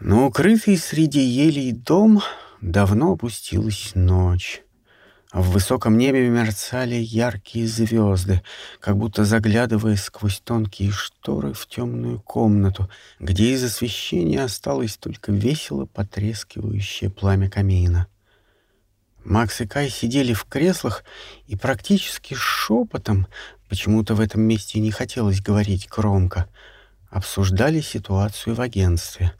Но укрытый среди елей дом давно опустилась ночь. В высоком небе мерцали яркие звезды, как будто заглядывая сквозь тонкие шторы в темную комнату, где из освещения осталось только весело потрескивающее пламя камина. Макс и Кай сидели в креслах и практически шепотом, почему-то в этом месте не хотелось говорить громко, обсуждали ситуацию в агентстве.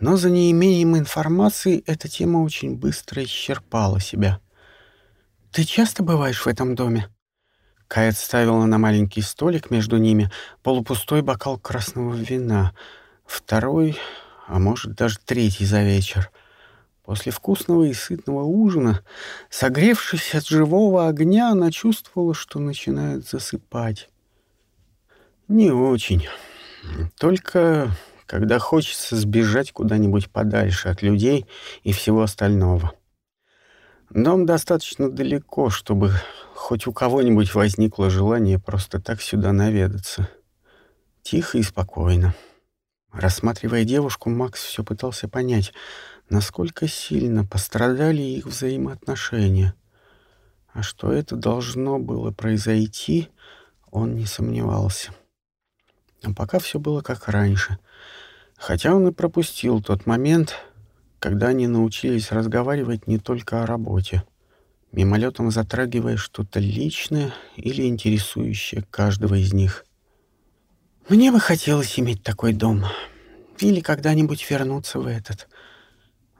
Но за неимением информации эта тема очень быстро исчерпала себя — «Ты часто бываешь в этом доме?» Кай отставила на маленький столик между ними полупустой бокал красного вина. Второй, а может даже третий за вечер. После вкусного и сытного ужина, согревшись от живого огня, она чувствовала, что начинает засыпать. Не очень. Только когда хочется сбежать куда-нибудь подальше от людей и всего остального. Дом достаточно далеко, чтобы хоть у кого-нибудь возникло желание просто так сюда наведаться. Тихо и спокойно. Рассматривая девушку, Макс все пытался понять, насколько сильно пострадали их взаимоотношения. А что это должно было произойти, он не сомневался. А пока все было как раньше. Хотя он и пропустил тот момент, когда они научились разговаривать не только о работе, мимолетом затрагивая что-то личное или интересующее каждого из них. «Мне бы хотелось иметь такой дом. Или когда-нибудь вернуться в этот».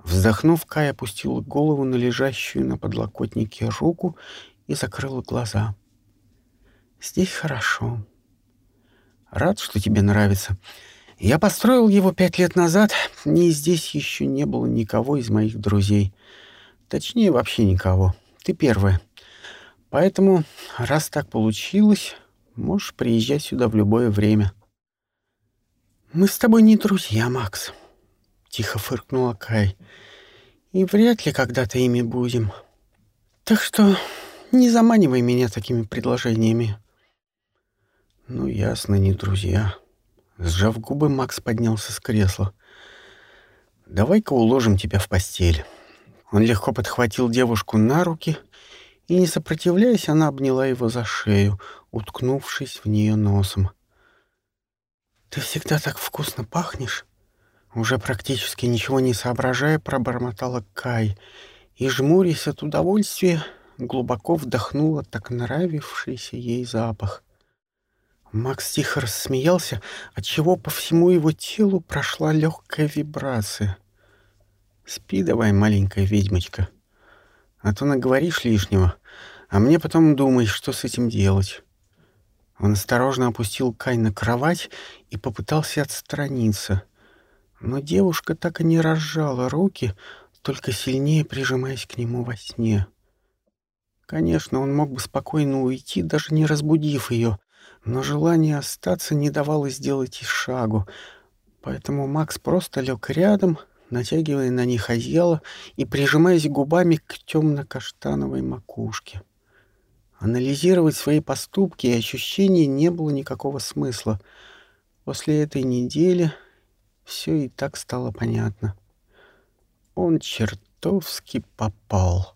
Вздохнув, Кай опустила голову на лежащую на подлокотнике руку и закрыла глаза. «Здесь хорошо. Рад, что тебе нравится. Я построил его пять лет назад, и здесь еще не было никого из моих друзей. Точнее, вообще никого. Ты первая. Поэтому, раз так получилось, можешь приезжать сюда в любое время. Мы с тобой не друзья, Макс, тихо фыркнула Кай. И вряд ли когда-то ими будем. Так что не заманивай меня такими предложениями. Ну, ясно, не друзья. Сжав губы, Макс поднялся с кресла. «Давай-ка уложим тебя в постель». Он легко подхватил девушку на руки, и, не сопротивляясь, она обняла его за шею, уткнувшись в нее носом. «Ты всегда так вкусно пахнешь!» Уже практически ничего не соображая, пробормотала Кай и, жмурясь от удовольствия, глубоко вдохнула так нравившийся ей запах. Макс тихо рассмеялся, отчего по всему его телу прошла легкая вибрация. «Спи давай, маленькая ведьмочка, а то наговоришь лишнего, а мне потом думай, что с этим делать». Он осторожно опустил Кай на кровать и попытался отстраниться. Но девушка так и не разжала руки, только сильнее прижимаясь к нему во сне. Конечно, он мог бы спокойно уйти, даже не разбудив ее, но желание остаться не давало сделать и шагу, поэтому Макс просто лег рядом, натягивая на них одеяло и прижимаясь губами к темно-каштановой макушке. Анализировать свои поступки и ощущения не было никакого смысла. После этой недели все и так стало понятно. Он чертовски попал.